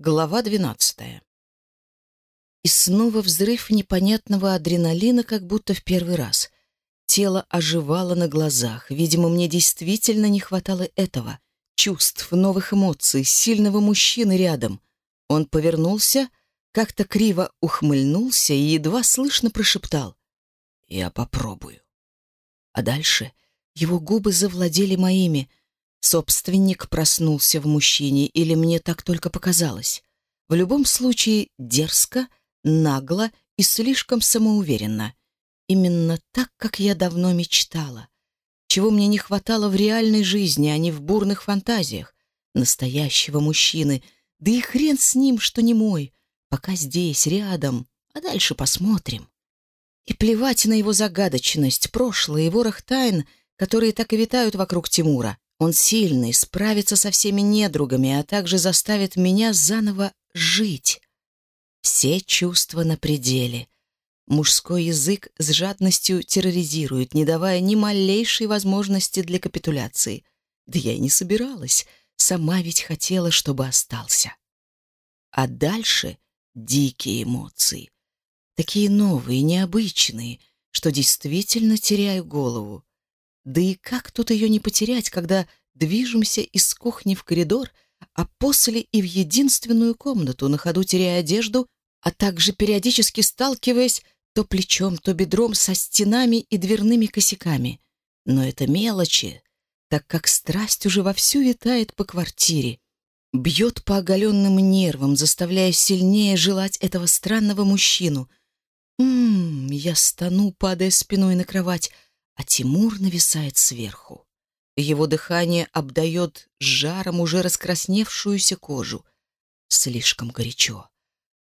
Глава двенадцатая. И снова взрыв непонятного адреналина, как будто в первый раз. Тело оживало на глазах. Видимо, мне действительно не хватало этого. Чувств, новых эмоций, сильного мужчины рядом. Он повернулся, как-то криво ухмыльнулся и едва слышно прошептал. «Я попробую». А дальше его губы завладели моими — Собственник проснулся в мужчине, или мне так только показалось. В любом случае, дерзко, нагло и слишком самоуверенно. Именно так, как я давно мечтала. Чего мне не хватало в реальной жизни, а не в бурных фантазиях. Настоящего мужчины. Да и хрен с ним, что не мой. Пока здесь, рядом. А дальше посмотрим. И плевать на его загадочность, прошлое и ворох тайн, которые так и витают вокруг Тимура. Он сильный, справится со всеми недругами, а также заставит меня заново жить. Все чувства на пределе. Мужской язык с жадностью терроризирует, не давая ни малейшей возможности для капитуляции. Да я и не собиралась. Сама ведь хотела, чтобы остался. А дальше дикие эмоции. Такие новые, необычные, что действительно теряю голову. Да и как тут ее не потерять, когда движемся из кухни в коридор, а после и в единственную комнату, на ходу теряя одежду, а также периодически сталкиваясь то плечом, то бедром со стенами и дверными косяками. Но это мелочи, так как страсть уже вовсю витает по квартире, бьет по оголенным нервам, заставляя сильнее желать этого странного мужчину. Ммм, я стану, падая спиной на кровать, а Тимур нависает сверху. Его дыхание обдает жаром уже раскрасневшуюся кожу. Слишком горячо.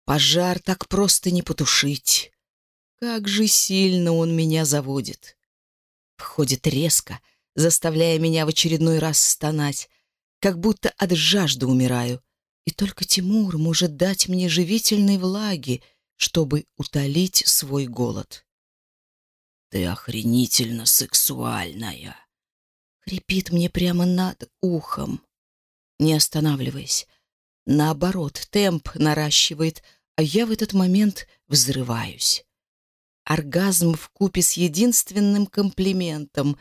Пожар так просто не потушить. Как же сильно он меня заводит. Входит резко, заставляя меня в очередной раз стонать, как будто от жажды умираю. И только Тимур может дать мне живительной «Ты охренительно сексуальная!» Хрипит мне прямо над ухом. Не останавливаясь. Наоборот, темп наращивает, а я в этот момент взрываюсь. Оргазм в купе с единственным комплиментом.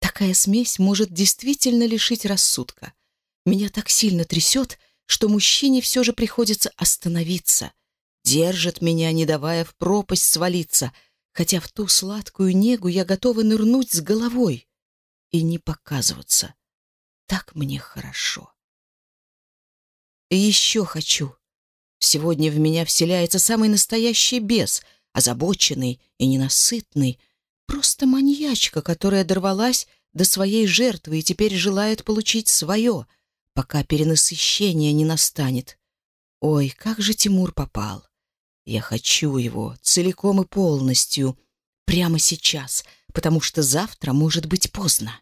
Такая смесь может действительно лишить рассудка. Меня так сильно трясет, что мужчине все же приходится остановиться. Держит меня, не давая в пропасть свалиться — хотя в ту сладкую негу я готова нырнуть с головой и не показываться. Так мне хорошо. И еще хочу. Сегодня в меня вселяется самый настоящий бес, озабоченный и ненасытный, просто маньячка, которая дорвалась до своей жертвы и теперь желает получить свое, пока перенасыщение не настанет. Ой, как же Тимур попал. Я хочу его целиком и полностью, прямо сейчас, потому что завтра может быть поздно.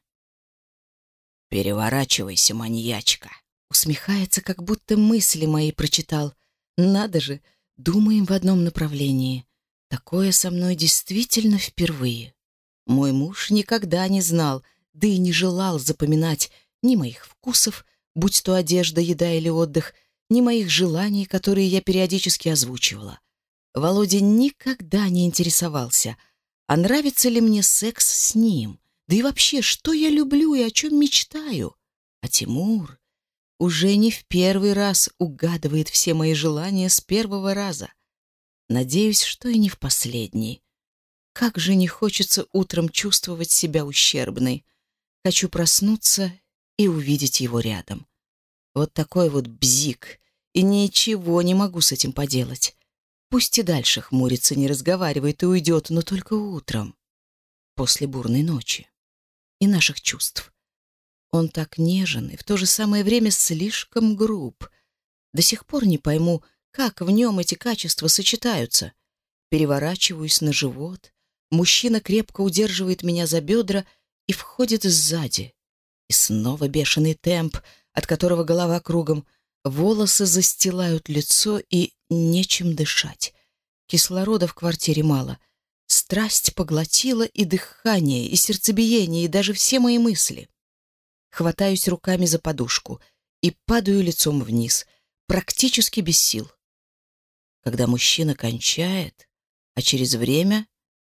«Переворачивайся, маньячка!» Усмехается, как будто мысли мои прочитал. «Надо же, думаем в одном направлении. Такое со мной действительно впервые. Мой муж никогда не знал, да и не желал запоминать ни моих вкусов, будь то одежда, еда или отдых, ни моих желаний, которые я периодически озвучивала. Володин никогда не интересовался, а нравится ли мне секс с ним, да и вообще, что я люблю и о чем мечтаю. А Тимур уже не в первый раз угадывает все мои желания с первого раза. Надеюсь, что и не в последний. Как же не хочется утром чувствовать себя ущербной. Хочу проснуться и увидеть его рядом. Вот такой вот бзик, и ничего не могу с этим поделать. Пусть и дальше хмурится, не разговаривает и уйдет, но только утром, после бурной ночи и наших чувств. Он так нежен и в то же самое время слишком груб. До сих пор не пойму, как в нем эти качества сочетаются. Переворачиваюсь на живот, мужчина крепко удерживает меня за бедра и входит сзади. И снова бешеный темп, от которого голова кругом, волосы застилают лицо и нечем дышать. Кислорода в квартире мало. Страсть поглотила и дыхание, и сердцебиение, и даже все мои мысли. Хватаюсь руками за подушку и падаю лицом вниз, практически без сил. Когда мужчина кончает, а через время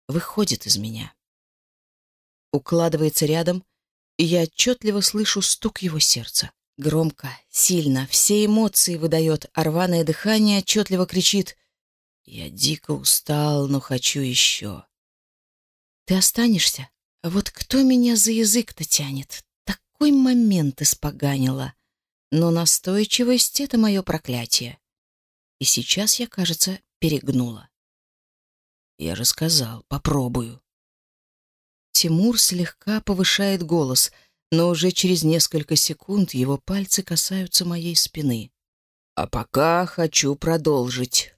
выходит из меня. Укладывается рядом, и я отчетливо слышу стук его сердца. Громко, сильно, все эмоции выдает, а рваное дыхание отчетливо кричит «Я дико устал, но хочу еще». «Ты останешься? Вот кто меня за язык-то тянет? Такой момент испоганила. Но настойчивость — это мое проклятие. И сейчас я, кажется, перегнула. Я же сказал, попробую. Тимур слегка повышает голос, но уже через несколько секунд его пальцы касаются моей спины. «А пока хочу продолжить».